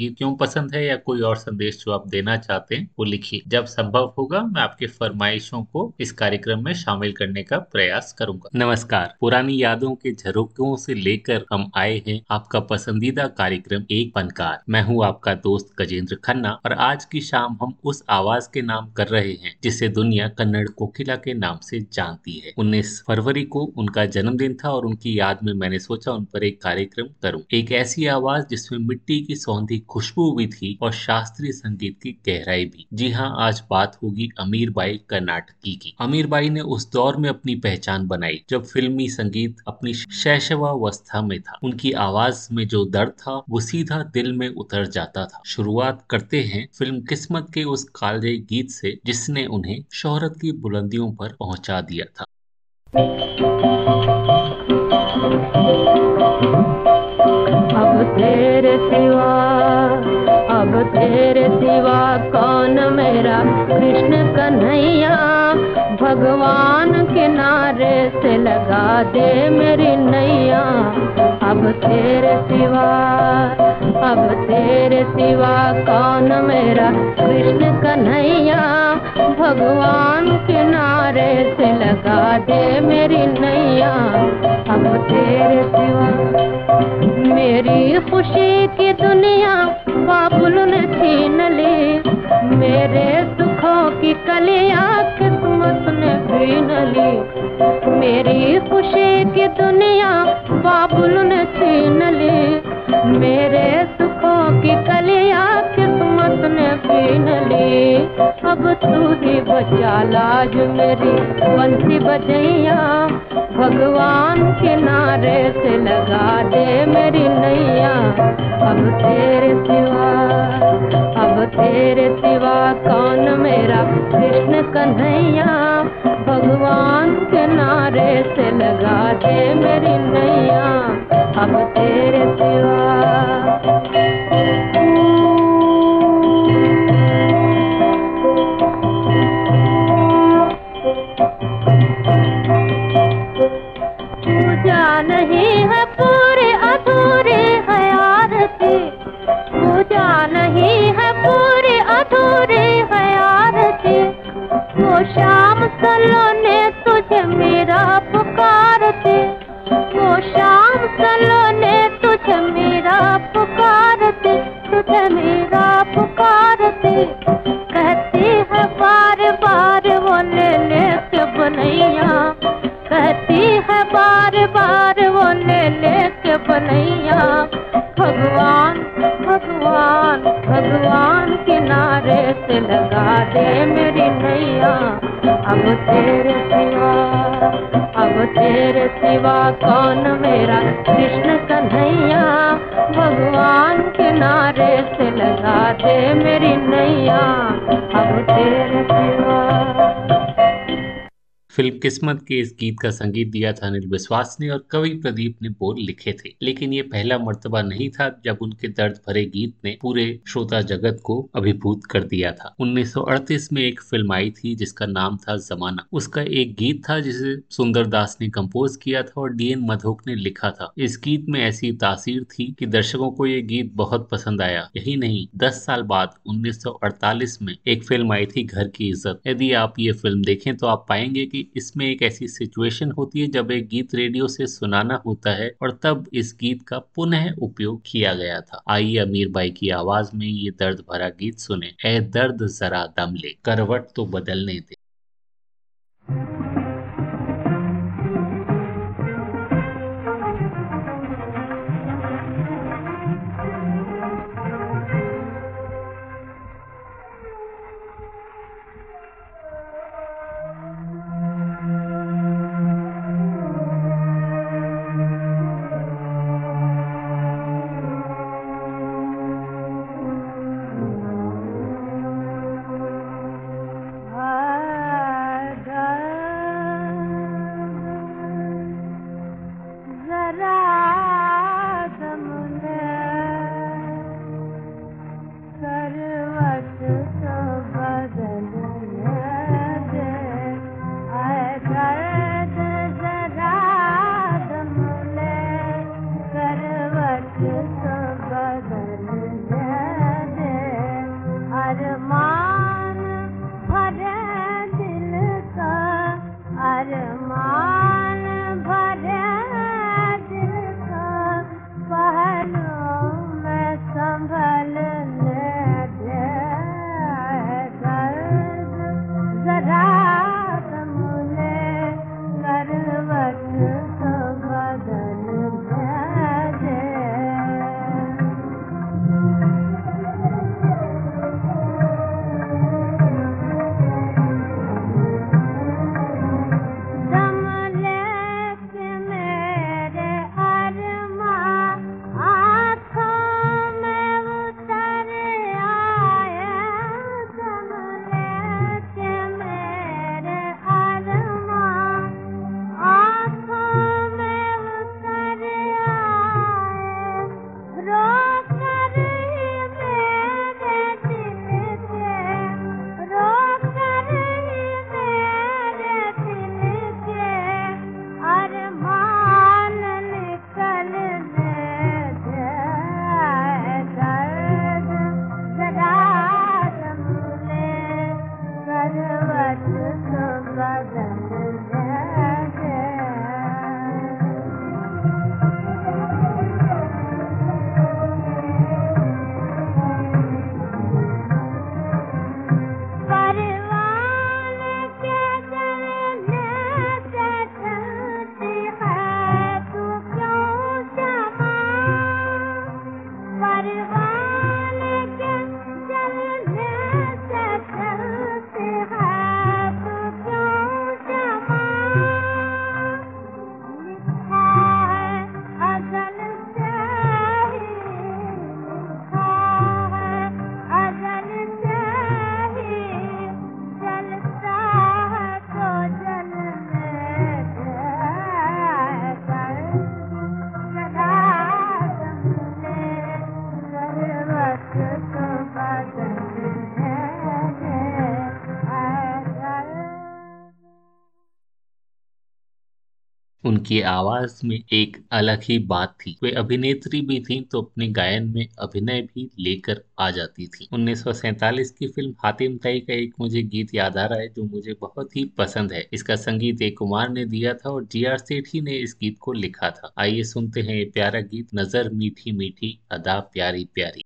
गीत क्यों पसंद है या कोई और संदेश जो आप देना चाहते हैं, वो लिखिए। जब संभव होगा, मैं आपके फरमाइशों को इस कार्यक्रम में शामिल करने का प्रयास करूँगा। नमस्कार। पुरानी यादों के झरोकों से लेकर हम आए हैं आपका पसंदीदा कार्यक्रम एक फनकार मैं हूँ आपका दोस्त गजेंद्र खन्ना और आज की शाम हम उस आवाज़ के नाम कर रहे हैं, जिसे दुनिया कन्नड़ कोकिला के नाम से जानती है। उन्नीस फरवरी को उनका जन्मदिन था और उनकी याद में मैंने सोचा उन पर एक कार्यक्रम करूँ। एक ऐसी आवाज़ जिसमें मिट्टी की सौंधी खुशबू भी थी और शास्त्रीय संगीत की गहराई भी। जी हाँ आज बात होगी अमीर बाई कर्नाटकी की। अमीर बाई ने उस दौर में अपनी पहचान बनाई, जब फिल्मी संगीत अपनी शैशवावस्था में था। उनकी आवाज़ में जो दर्द था, वो सीधा दिल में उतर जाता था। शुरुआत करते हैं फ़िल्म किस्मत के उस काले गीत से, जिसने उन्हें शोहरत की बुलंदियों पर पहुँचा दिया था। अब तेरे सिवा अब तेरे सिवा कौन मेरा? कृष्ण कन्हैया, भगवान किनारे से लगा दे मेरी नैया। अब तेरे सिवा, अब तेरे सिवा कौन मेरा? कृष्ण कन्हैया, भगवान किनारे से लगा दे मेरी नैया। अब तेरे सिवा मेरी खुशी की दुनिया बाबुल ने छीन ली। मेरे सुखों की कलिया किस्मत ने छीन ली। मेरी खुशी की दुनिया बाबुल ने छीन ली। मेरे सुखों की कलिया किस्मत ने छीन ली। अब तू ही बचा लाज मेरी। बंसी बजैया, भगवान किनारे से लगा दे मेरी नैया। अब तेरे सिवा, अब तेरे सिवा कौन मेरा कृष्ण कन्हैया? भगवान किनारे से लगा दे मेरी नैया। अब तेरे सिवा। सलोने तुझे मेरा पुकारते वो शाम सलोने तुझे मेरा पुकारते तुझे मेरा तेरे सिवा कौन मेरा? कृष्ण कन्हैया, भगवान के नारे से लगा दे मेरी नैया। अब तेरे सिवा फ़िल्म किस्मत के इस गीत का संगीत दिया था अनिल विश्वास ने और कवि प्रदीप ने बोल लिखे थे। लेकिन ये पहला मर्तबा नहीं था जब उनके दर्द भरे गीत ने पूरे श्रोता जगत को अभिभूत कर दिया था। 1938 में एक फ़िल्म आई थी जिसका नाम था जमाना। उसका एक गीत था जिसे सुंदर दास ने कम्पोज किया था और डीएन मधोक ने लिखा था। इस गीत में ऐसी तासीर थी कि दर्शकों को ये गीत बहुत पसंद आया। यही नहीं, दस साल बाद 1948 में एक फ़िल्म आई थी घर की इज़्ज़त। यदि आप ये फ़िल्म देखें तो आप पाएँगे कि इसमें एक ऐसी सिचुएशन होती है जब एक गीत रेडियो से सुनाना होता है और तब इस गीत का पुनः उपयोग किया गया था। आइए अमीर बाई की आवाज़ में ये दर्द भरा गीत सुने। ए दर्द जरा दम ले, करवट तो बदलने दे। उनकी आवाज़ में एक अलग ही बात थी। वे अभिनेत्री भी थी तो अपने गायन में अभिनय भी लेकर आ जाती थी। उन्नीस की फ़िल्म हातिम तई का एक मुझे गीत याद आ रहा है, जो मुझे बहुत ही पसंद है। इसका संगीत एक कुमार ने दिया था और जी आर सेठी ने इस गीत को लिखा था। आइए सुनते हैं ये प्यारा गीत, नज़र मीठी मीठी, अदा प्यारी प्यारी।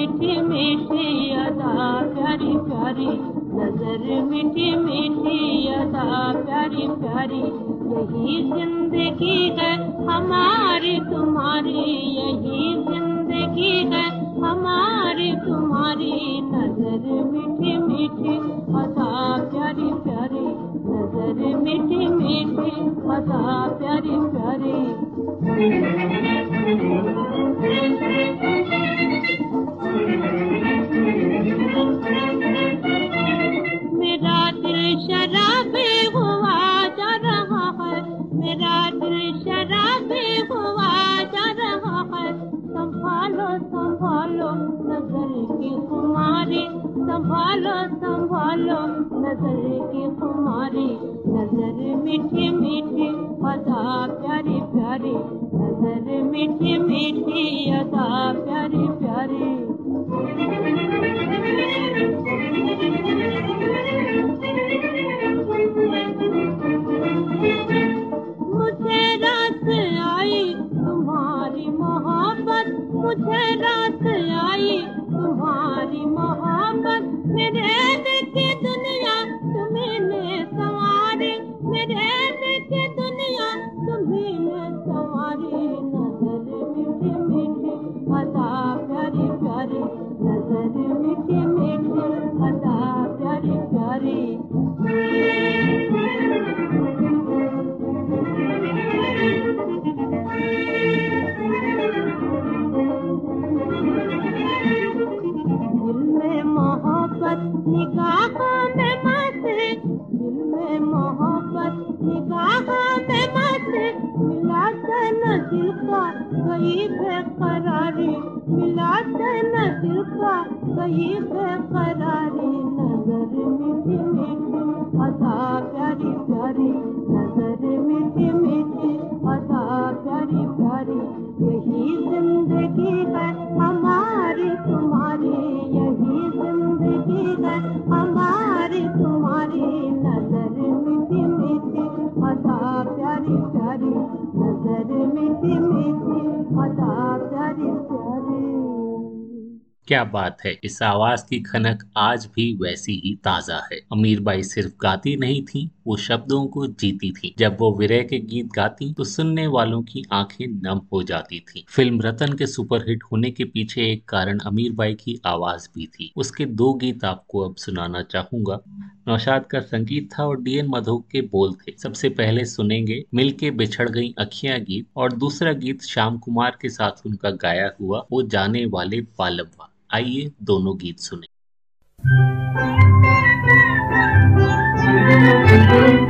मीठी मीठी अदा प्यारी प्यारी, नज़र मीठी मीठी अदा प्यारी प्यारी, यही ज़िंदगी है हमारी तुम्हारी, यही ज़िंदगी है हमारी तुम्हारी, नज़र मीठी मीठी अदा प्यारी प्यारी, नज़र मीठी मीठी अदा प्यारी प्यारी। संभालो संभालो नज़र की खुमारी, नज़र मीठी मीठी, अदा प्यारी प्यारी, नज़र मीठी मीठी, अदा प्यारी प्यारी। क्या बात है, इस आवाज़ की खनक आज भी वैसी ही ताज़ा है। अमीर बाई सिर्फ़ गाती नहीं थी। वो शब्दों को जीती थी। जब वो विरह के गीत गाती तो सुनने वालों की आँखें नम हो जाती थी। फ़िल्म रतन के सुपरहिट होने के पीछे एक कारण अमीर बाई की आवाज़ भी थी। उसके दो गीत आपको अब सुनाना चाहूँगा। नौशाद का संगीत था और डीएन मधोक के बोल थे। सबसे पहले सुनेंगे मिलके बिछड़ गई अखियाँ गीत और दूसरा गीत श्याम कुमार के साथ उनका गाया हुआ, वो जाने वाले पालबवा आइए दोनों गीत सुने। Thank you.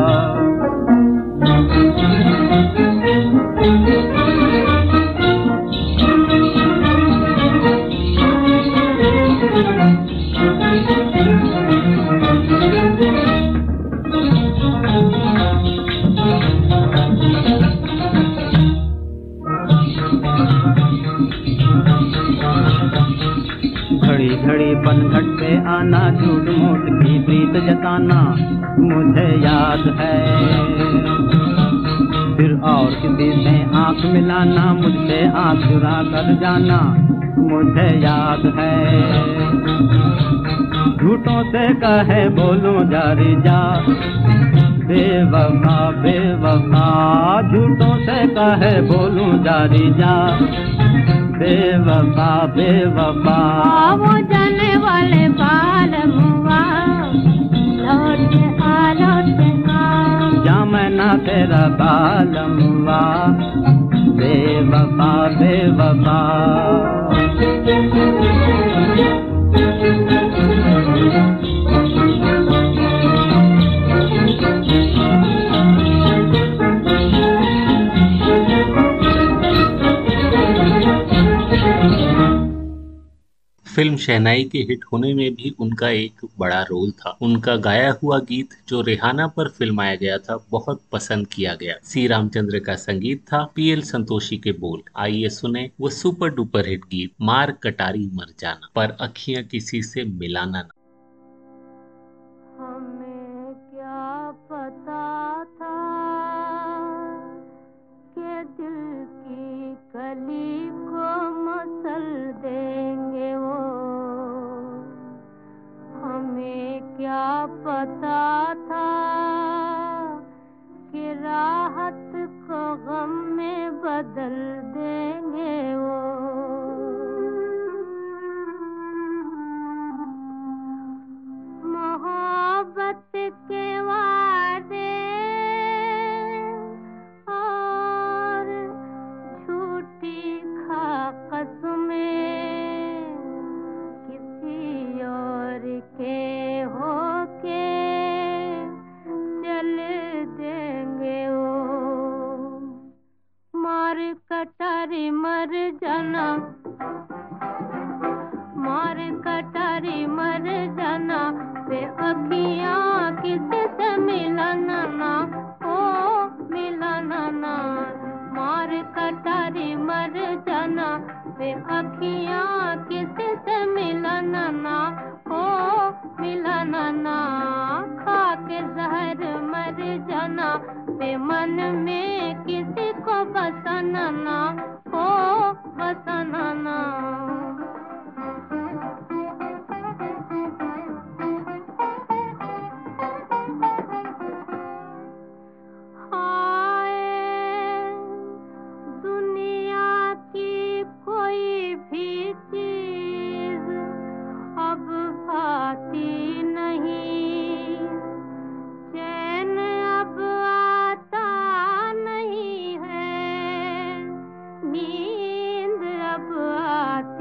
किसी से आँख मिलाना, मुझसे आँख चुरा कर जाना, मुझे याद है। झूठों से कहे बोलूँ, जारी जा। बेवफा बेवफा, झूठों से कहे बोलूँ, जारी जा। बेवफा बेवफा। जामना तेरा बालमवा बेवफा बेवफा। फ़िल्म शहनाई के हिट होने में भी उनका एक बड़ा रोल था। उनका गाया हुआ गीत जो रेहाना पर फिल्माया गया था, बहुत पसंद किया गया। सी रामचंद्र का संगीत था पीएल संतोषी के बोल। आइए सुने वो सुपर डुपर हिट गीत, मार कटारी मर जाना, पर अखियाँ किसी से मिलाना ना।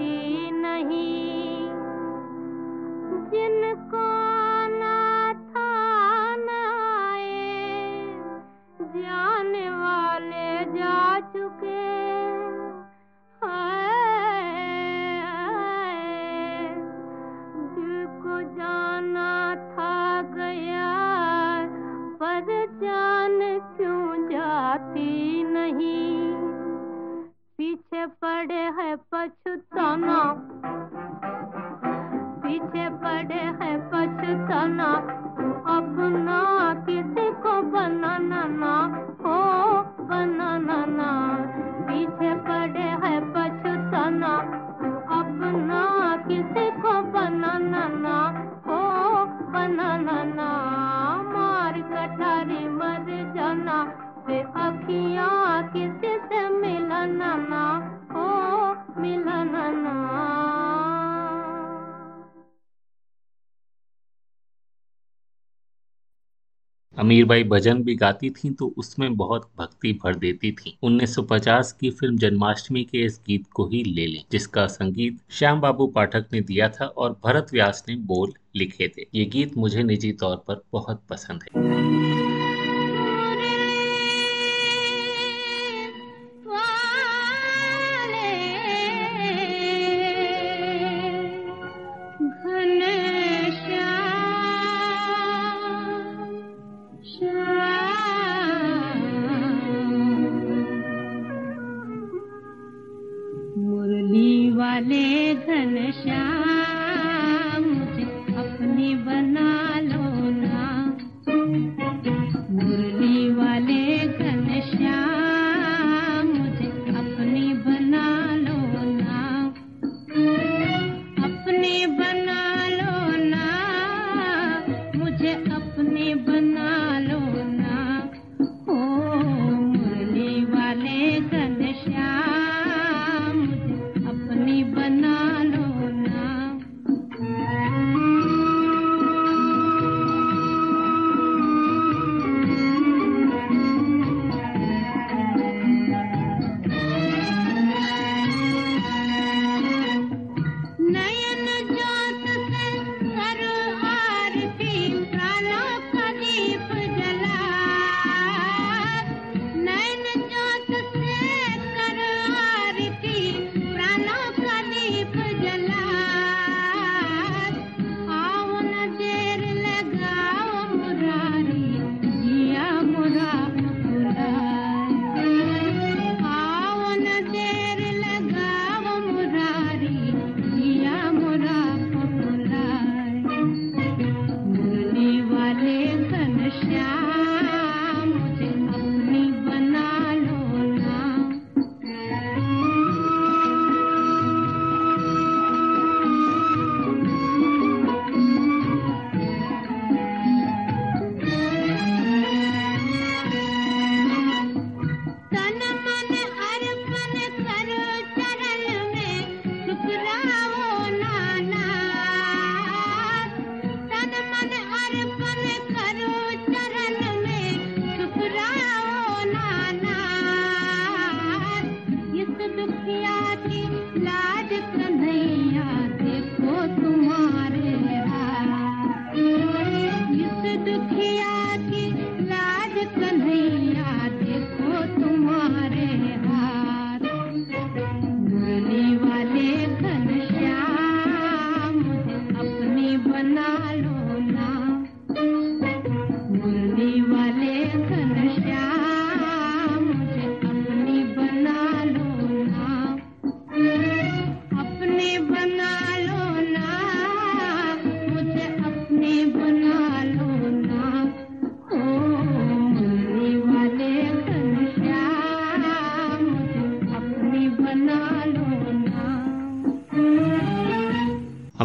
ती अमीरबाई भजन भी गाती थीं तो उसमें बहुत भक्ति भर देती थीं। 1950 की फ़िल्म जन्माष्टमी के इस गीत को ही ले लें, जिसका संगीत श्याम बाबू पाठक ने दिया था और भरत व्यास ने बोल लिखे थे ये गीत मुझे निजी तौर पर बहुत पसंद है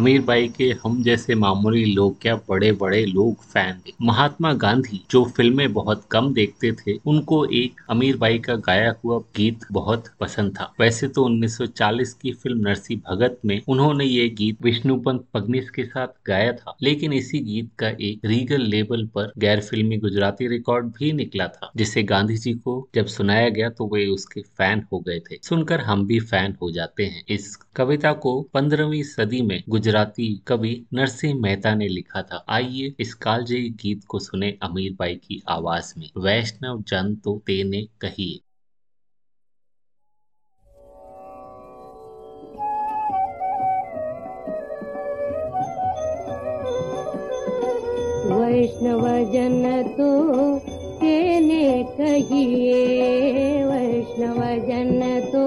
अमीर बाई के हम जैसे मामूली लोग, क्या बड़े बड़े लोग फ़ैन थे? महात्मा गांधी, जो फ़िल्में बहुत कम देखते थे, उनको एक अमीर बाई का गाया हुआ गीत बहुत पसंद था। वैसे तो 1940 की फ़िल्म नरसी भगत में उन्होंने ये गीत विष्णुपंत पगनिस के साथ गाया था, लेकिन इसी गीत का एक रीगल लेवल पर गैर फिल्मी गुजराती रिकॉर्ड भी निकला था, जिसे गांधी जी को जब सुनाया गया तो वे उसके फ़ैन हो गए थे। सुनकर हम भी फ़ैन हो जाते हैं इस कविता को पंद्रहवीं सदी में गुजराती कवि नरसिंह मेहता ने लिखा था। आइए इस कालजयी गीत को सुने अमीर बाई की आवाज़ में। वैष्णव जन तो तेने कहिए वैष्णव जन तो तेने कहिए। वैष्णव जन तो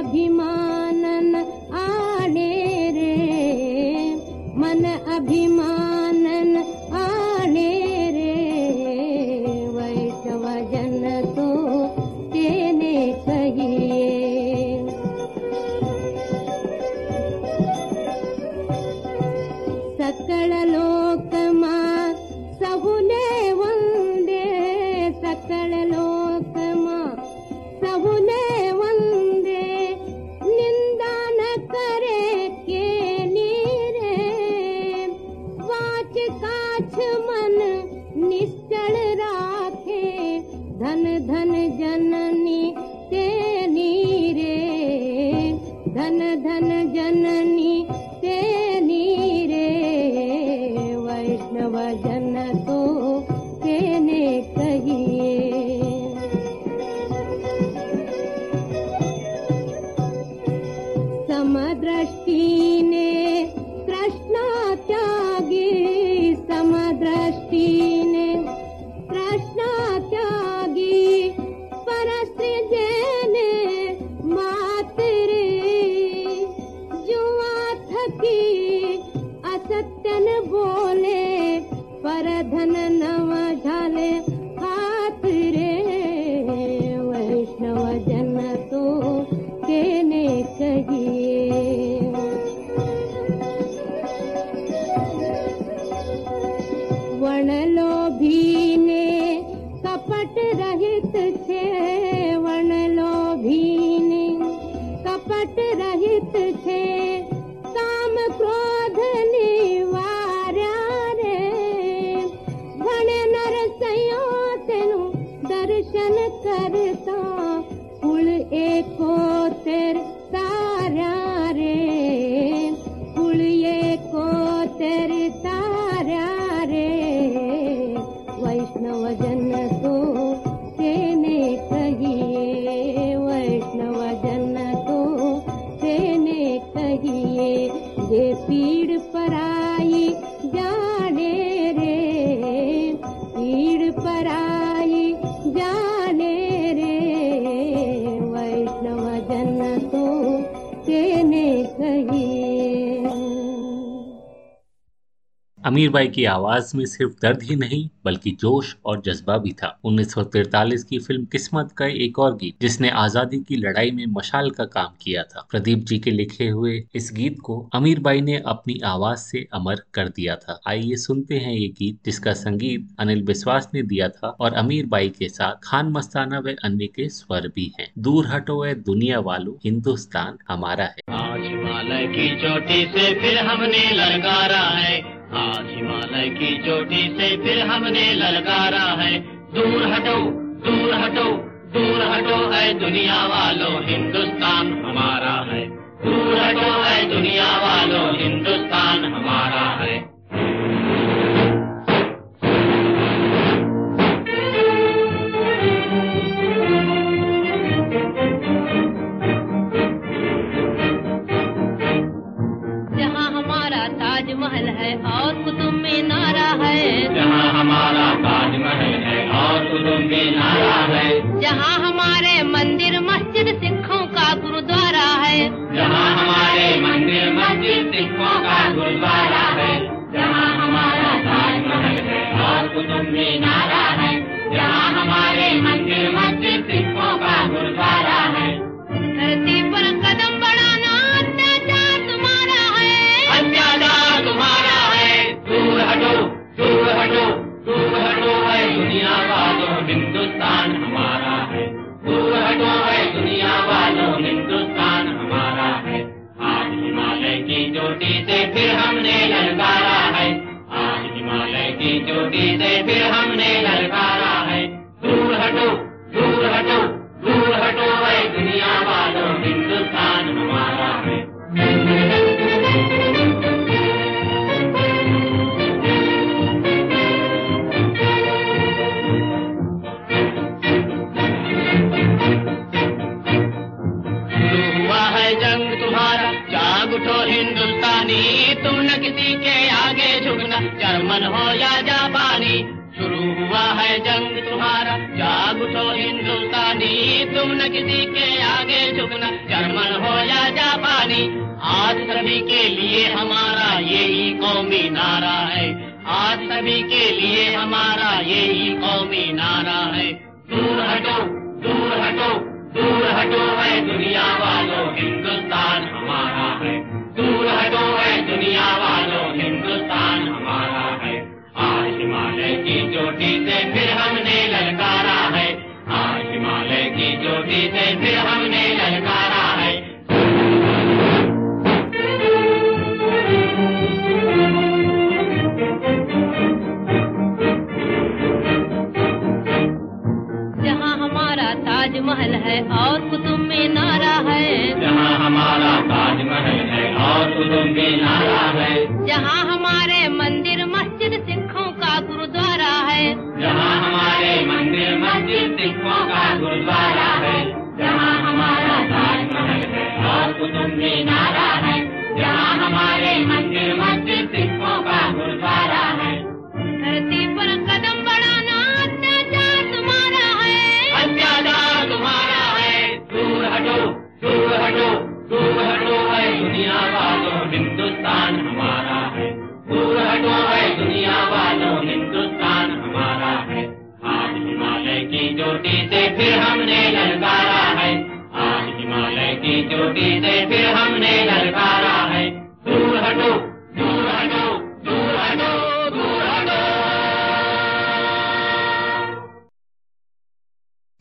अभिमानन आने रे। मन अभिमानन अमीर बाई की आवाज़ में सिर्फ़ दर्द ही नहीं, बल्कि जोश और जज्बा भी था। 1943 की फ़िल्म किस्मत का एक और गीत, जिसने आज़ादी की लड़ाई में मशाल का काम किया था। प्रदीप जी के लिखे हुए इस गीत को अमीर बाई ने अपनी आवाज़ से अमर कर दिया था। आइए सुनते हैं ये गीत, जिसका संगीत अनिल विश्वास ने दिया था और अमीर बाई के साथ खान मस्ताना व अन्य के स्वर भी है। दूर हटो है दुनिया वालों, हिंदुस्तान हमारा है। आज की चोटी फिर हमने है। आज हिमालय की चोटी से फिर हमने ललकारा है। दूर हटो दूर हटो दूर हटो है दुनिया वालों हिंदुस्तान हमारा है। दूर हटो है दुनिया वालों हिंदुस्तान हमारा है। ताजमहल है और कुतुब मीनारा है। जहाँ हमारे मंदिर मस्जिद सिखों का गुरुद्वारा है। जहाँ हमारे मंदिर मस्जिद सिखों का गुरुद्वारा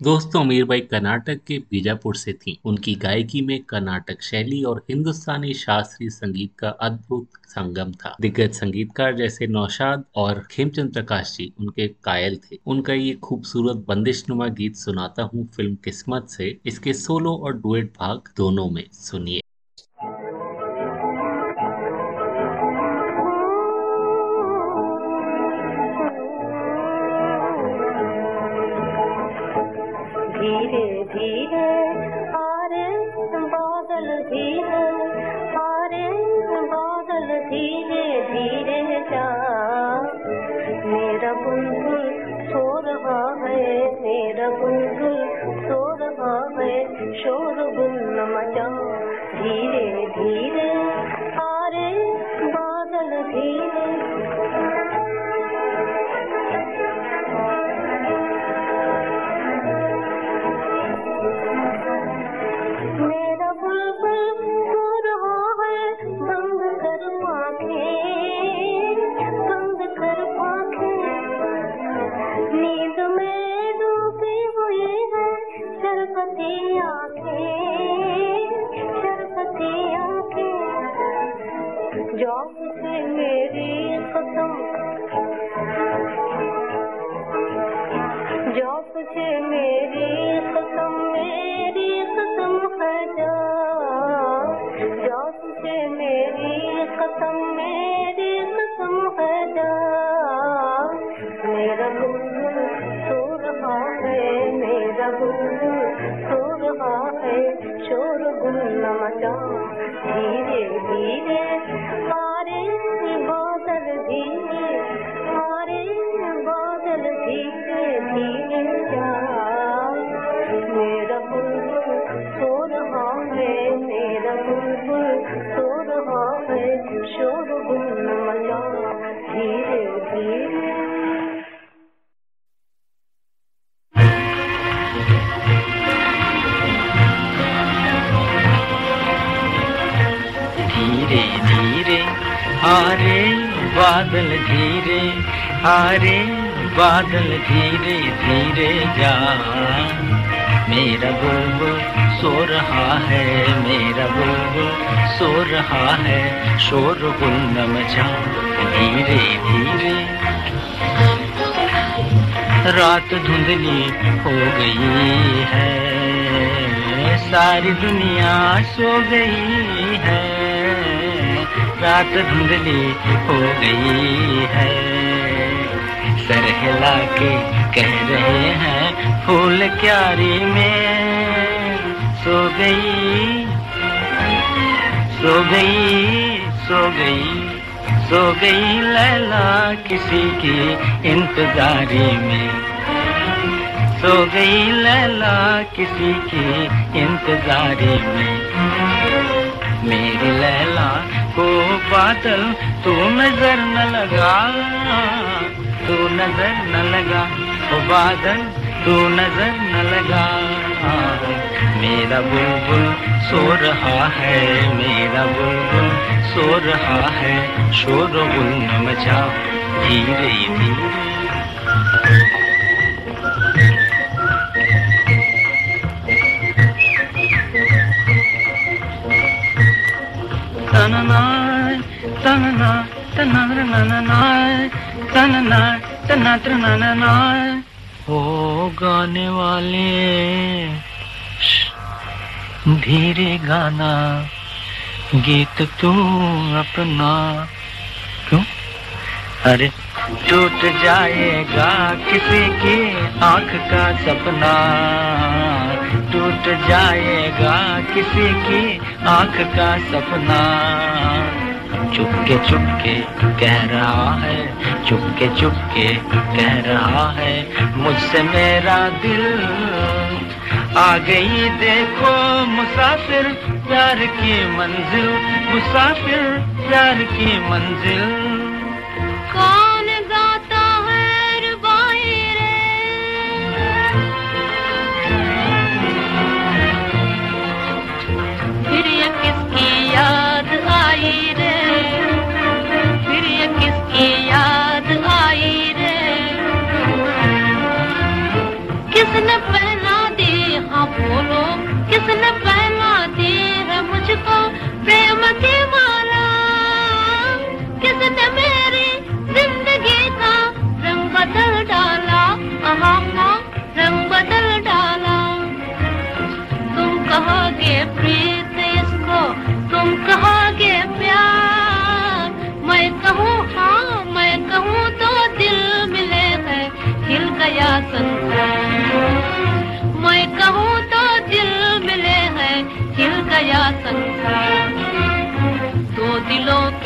दोस्तों मीरबाई कर्नाटक के बीजापुर से थी। उनकी गायकी में कर्नाटक शैली और हिंदुस्तानी शास्त्रीय संगीत का अद्भुत संगम था। दिग्गज संगीतकार जैसे नौशाद और खेमचंद प्रकाश जी उनके कायल थे। उनका ये खूबसूरत बंदिशनुमा गीत सुनाता हूँ फ़िल्म किस्मत से। इसके सोलो और डुएट भाग दोनों में। सुनिए। बुलबुल शोर भावे शोर गुल मचा धीरे आरे बादल धीरे, आरे बादल धीरे धीरे जा। मेरा बोब सो रहा है, मेरा बोब सो रहा है, शोर गुल मचा धीरे धीरे। रात धुंधली हो गई है, सारी दुनिया सो गई है। रात धुंधली हो गई है। सर हिला के कह रहे हैं, फूल क्यारी में सो गई सो गई सो गई सो गई लैला किसी की इंतजारी में। सो गई लैला किसी की इंतजारी में। मेरी लैला को बादल, तू नज़र न लगा। तू नज़र न लगा ओ बादल, तू नज़र न लगा। मेरा बुलबुल सो रहा है, मेरा बुलबुल सो रहा है, शोर गुल न मचा धीरे धीरे ओ गाने वाले धीरे गाना, गीत तू अपना, क्यों? अरे, टूट जाएगा किसी की आँख का सपना टूट जाएगा किसी की आँख का सपना। चुपके चुपके कह रहा है, चुपके चुपके कह रहा है, मुझसे मेरा दिल आ गई देखो मुसाफिर प्यार की मंजिल, मुसाफिर प्यार की मंजिल।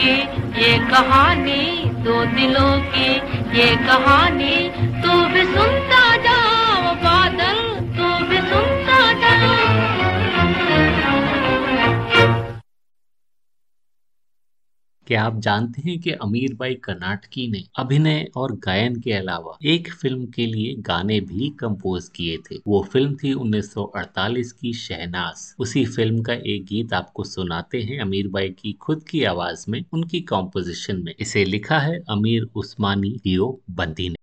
की ये कहानी दो दिलों की ये कहानी तू भी सुनता क्या आप जानते हैं कि अमीर बाई कर्नाटकी ने अभिनय और गायन के अलावा एक फ़िल्म के लिए गाने भी कंपोज किए थे। वो फ़िल्म थी 1948 की शहनाज। उसी फ़िल्म का एक गीत आपको सुनाते हैं अमीर बाई की खुद की आवाज़ में, उनकी कॉम्पोजिशन में। इसे लिखा है अमीर उस्मानी दियो बंदी ने।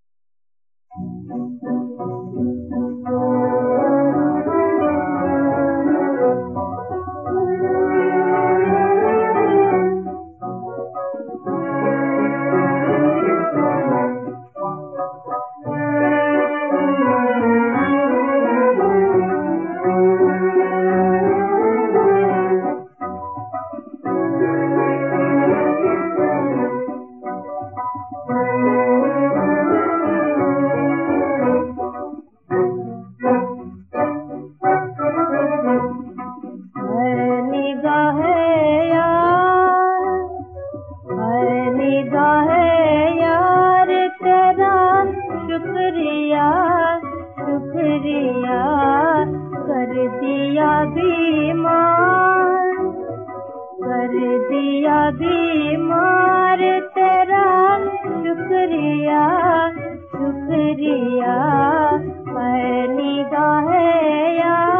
दिया बीमार तेरा शुक्रिया शुक्रिया। है निगाहे यार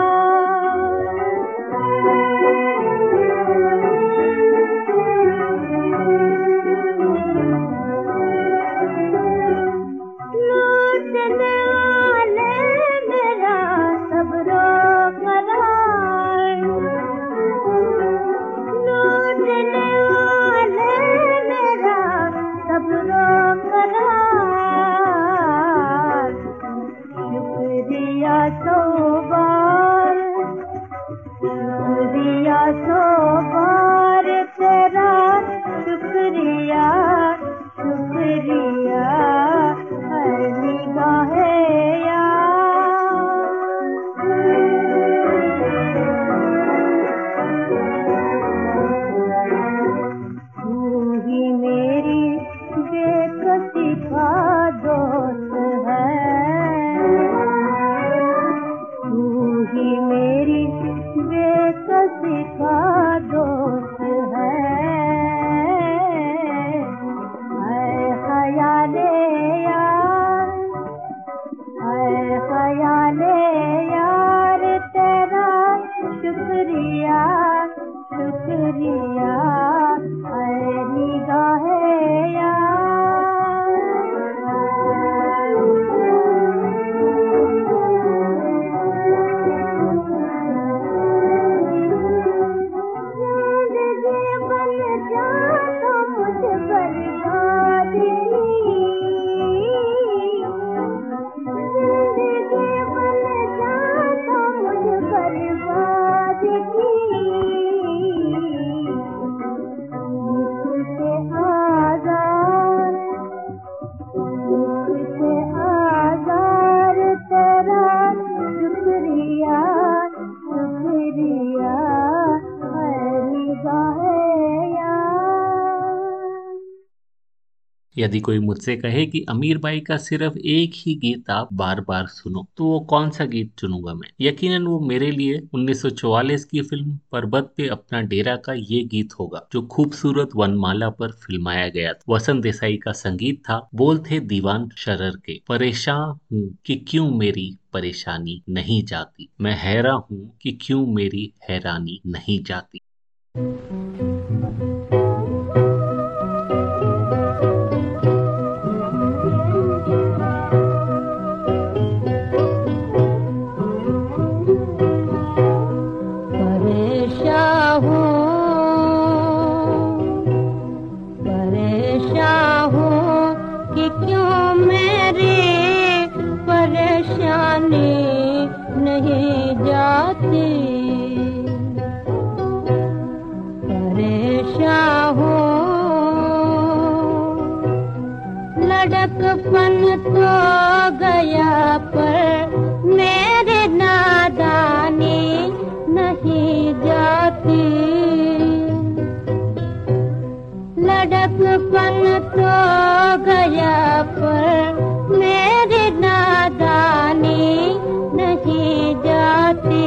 यदि कोई मुझसे कहे कि अमीर बाई का सिर्फ़ एक ही गीत आप बार बार सुनो तो वो कौन सा गीत चुनूँगा मैं? यकीनन वो मेरे लिए 1944 की फ़िल्म पर्वत पे अपना डेरा का ये गीत होगा, जो खूबसूरत वनमाला पर फिल्माया गया था। वसंत देसाई का संगीत था, बोल थे दीवान शरर के, परेशान हूँ कि क्यों मेरी परेशानी नहीं जाती? मैं हैरा हूँ कि क्यों मेरी हैरानी नहीं जाती? लड़कपन तो गया पर मेरे नादानी नहीं जाती। लड़कपन तो गया पर मेरी नादानी नहीं जाती।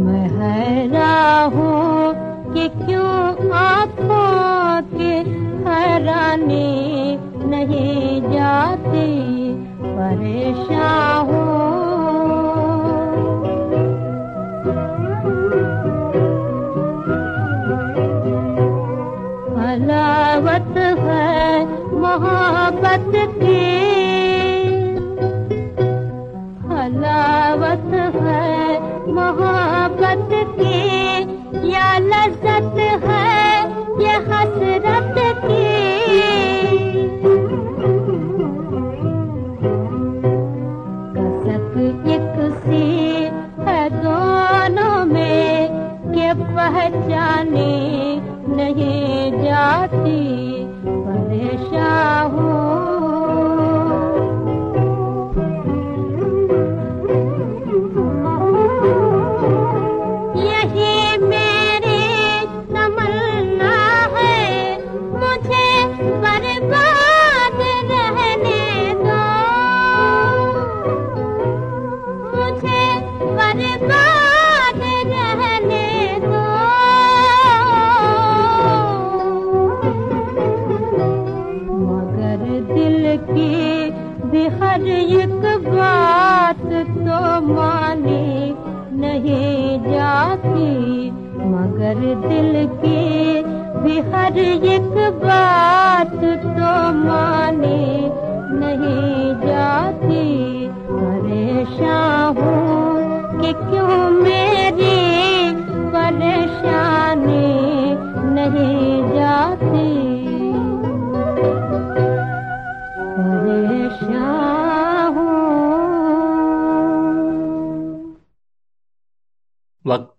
मैं हैरान हूँ कि क्यों आँखों के हैरानी नहीं जाती परेशान हूँ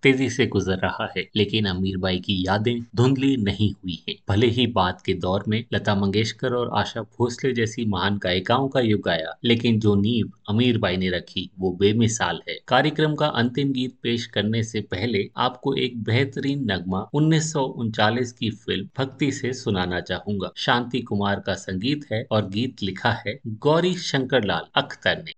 तेज़ी से गुजर रहा है, लेकिन अमीर बाई की यादें धुंधली नहीं हुई है। भले ही बात के दौर में लता मंगेशकर और आशा भोसले जैसी महान गायिकाओं का युग आया, लेकिन जो नींव अमीर बाई ने रखी, वो बेमिसाल है। कार्यक्रम का अंतिम गीत पेश करने से पहले आपको एक बेहतरीन नगमा उन्नीस की फ़िल्म भक्ति से सुनाना चाहूँगा। शांति कुमार का संगीत है और गीत लिखा है गौरी शंकर लाल अख्तर ने।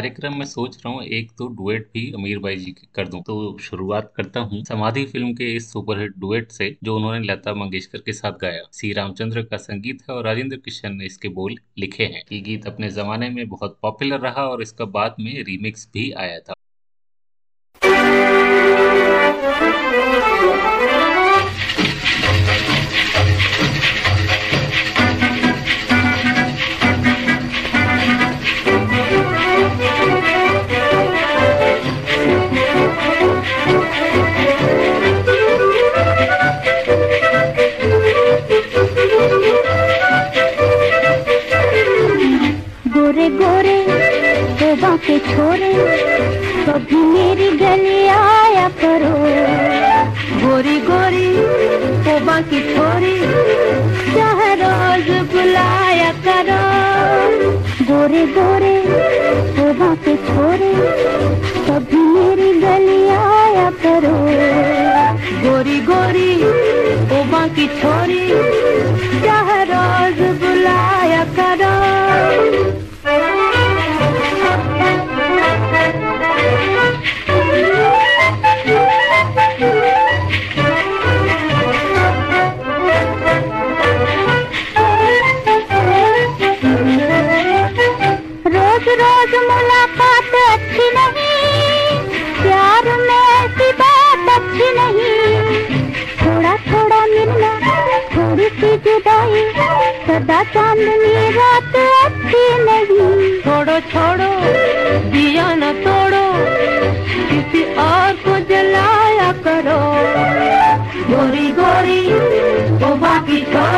कार्यक्रम में सोच रहा हूँ, एक तो डुएट भी अमीर भाई जी के कर दूँ। तो शुरुआत करता हूँ समाधि फ़िल्म के इस सुपरहिट डुएट से, जो उन्होंने लता मंगेशकर के साथ गाया। सी रामचंद्र का संगीत है और राजेंद्र किशन ने इसके बोल लिखे हैं। ये गीत अपने जमाने में बहुत पॉपुलर रहा और इसका बाद में रीमिक्स भी आया था।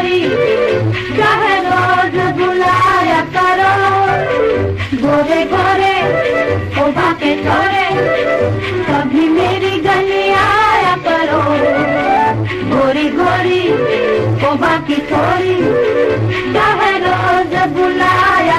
छोरी चाहे रोज बुलाया करो? गोरे गोरे ओबा के छोरे, कभी मेरी गली आया करो। गोरी गोरी ओबा बाकी छोरी चाहे रोज बुलाया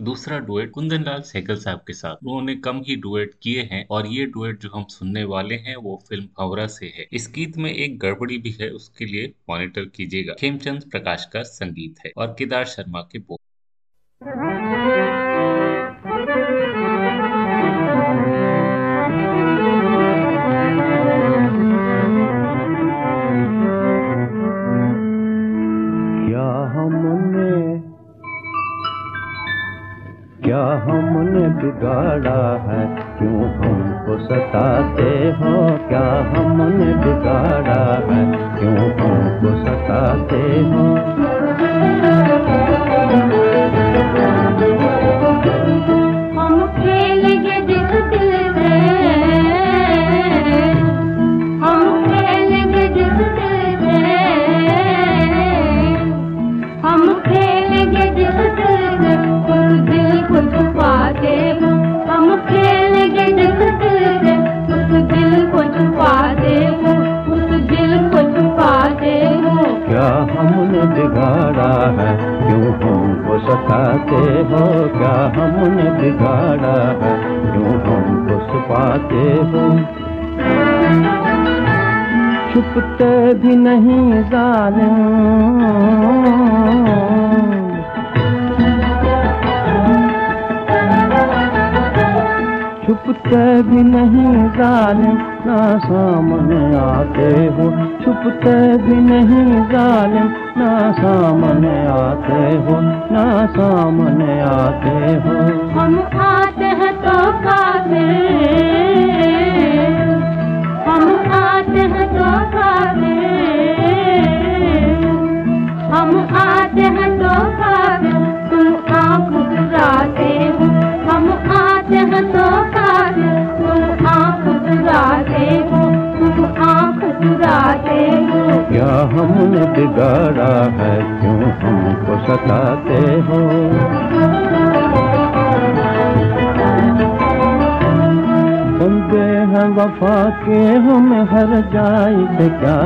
दूसरा डुएट कुंदन लाल सहगल साहब के साथ। उन्होंने कम ही डुएट किए हैं और ये डुएट जो हम सुनने वाले हैं, वो फ़िल्म भंवरा से है। इस गीत में एक गड़बड़ी भी है, उसके लिए मॉनिटर कीजिएगा। खेमचंद प्रकाश का संगीत है और केदार शर्मा के बोल बिगाड़ा है? क्यों हमको सताते हो? क्या हमने बिगाड़ा है? क्यों हमको सताते हो?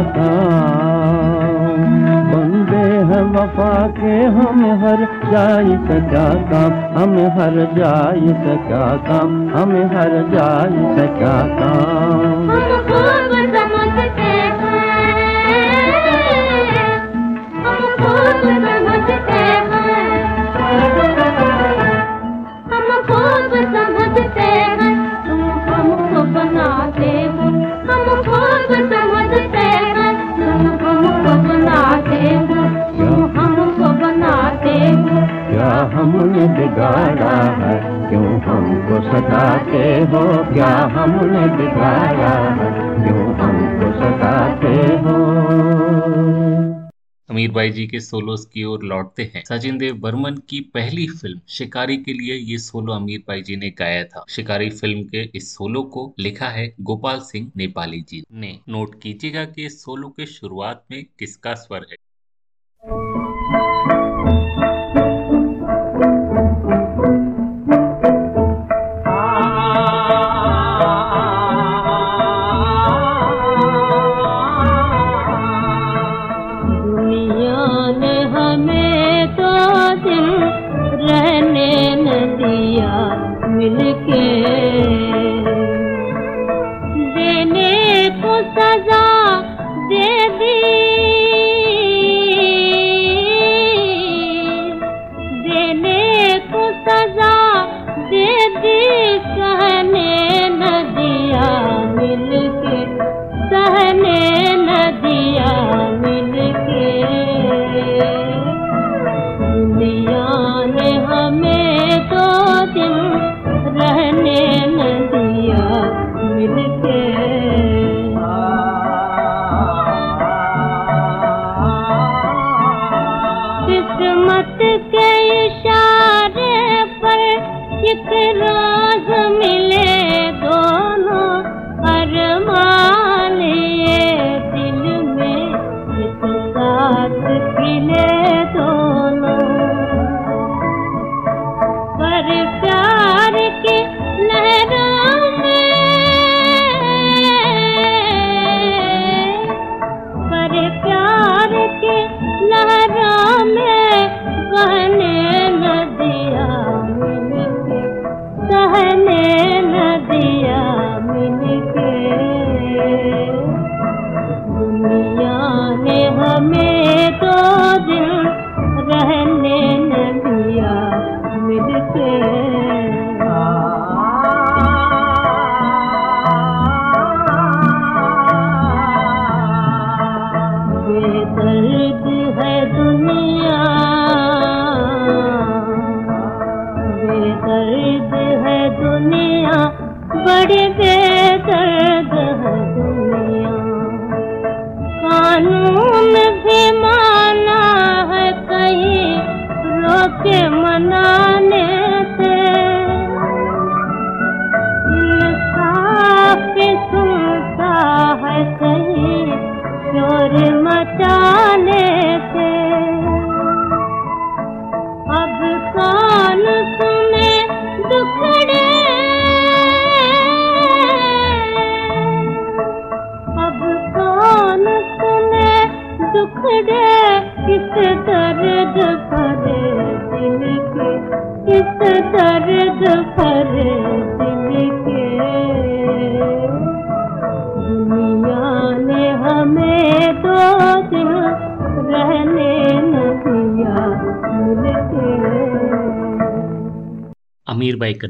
था बंदे हैं वफा के हम हर जाई सका काम? हम हर जाई सका काम? हम हर जाई सका काम? है? क्यों हमको सताते हो? क्या हमने बिगाया है? क्यों हमको सताते हो? समीर भाई जी के सोलोस की ओर लौटते हैं। सचिन देव बर्मन की पहली फ़िल्म, शिकारी के लिए ये सोलो अमीर भाई जी ने गाया था। शिकारी फ़िल्म के इस सोलो को लिखा है गोपाल सिंह नेपाली जी ने। नोट कीजिएगा कि सोलो के शुरुआत में किसका स्वर है?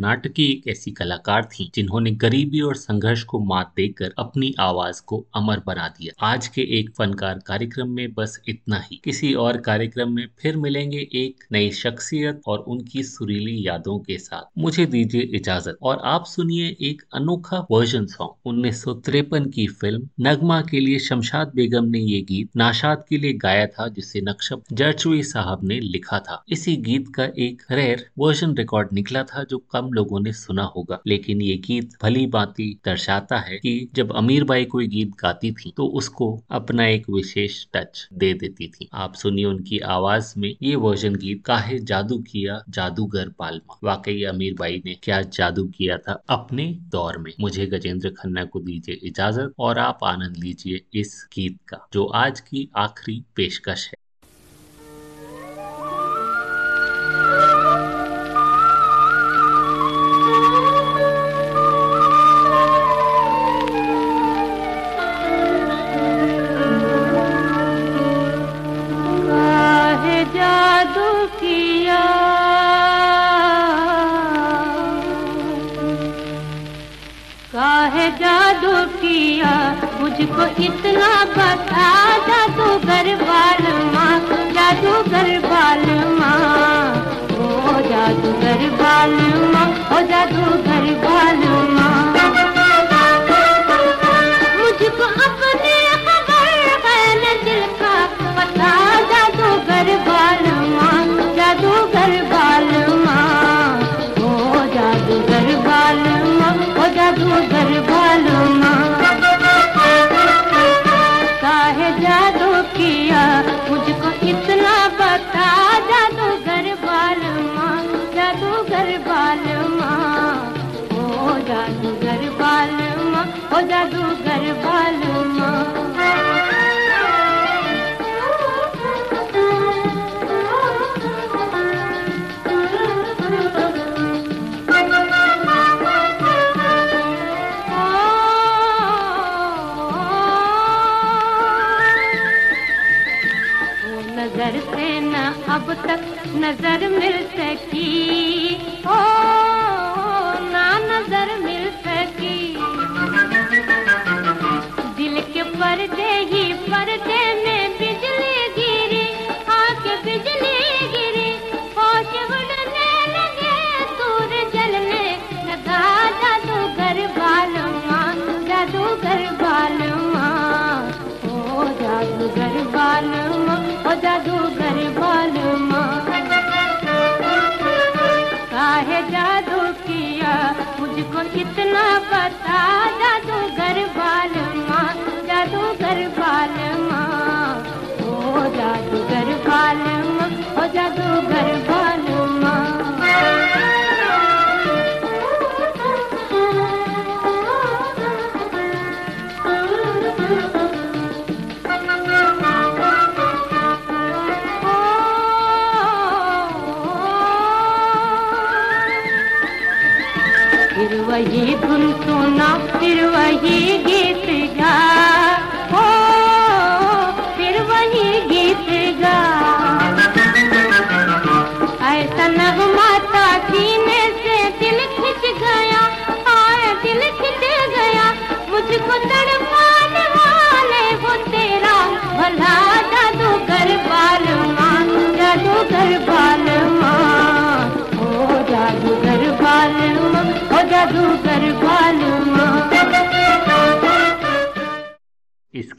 and कर्नाटकी एक ऐसी कलाकार थी, जिन्होंने गरीबी और संघर्ष को मात देकर अपनी आवाज़ को अमर बना दिया। आज के एक फनकार कार्यक्रम में बस इतना ही। किसी और कार्यक्रम में फिर मिलेंगे एक नई शख्सियत और उनकी सुरीली यादों के साथ। मुझे दीजिए इजाज़त और आप सुनिए एक अनोखा वर्जन सॉन्ग। उन्नीस की फ़िल्म नगमा के लिए शमशाद बेगम ने ये गीत नाशाद के लिए गाया था, जिसे नक्शब जर्चुई साहब ने लिखा था। इसी गीत का एक रेयर वर्जन रिकॉर्ड निकला था, जो कम लोगों ने सुना होगा। लेकिन ये गीत भली बाती दर्शाता है कि जब अमीर बाई कोई गीत गाती थी तो उसको अपना एक विशेष टच दे देती थी। आप सुनिए उनकी आवाज़ में, ये वर्जन गीत, काहे जादू किया जादूगर पालमा। वाकई अमीर बाई ने क्या जादू किया था अपने दौर में। मुझे गजेंद्र खन्ना को दीजिए इजाज़त और आप आनंद लीजिए इस गीत का, जो आज की आखिरी पेशकश है। मुझको इतना बता जादूगर बाल माँ जादूगर बाल माँ ओ जादूगर बाल माँ ओ जादूगर बाल माँ नज़र मिल सकी ओ ना नज़र मिल पता जादूगर बाल माँ जादूगर बाल माँ ओ जादूगर बाल माँ ओ जादूगर बाल वही धुन सुना फिर वही गीत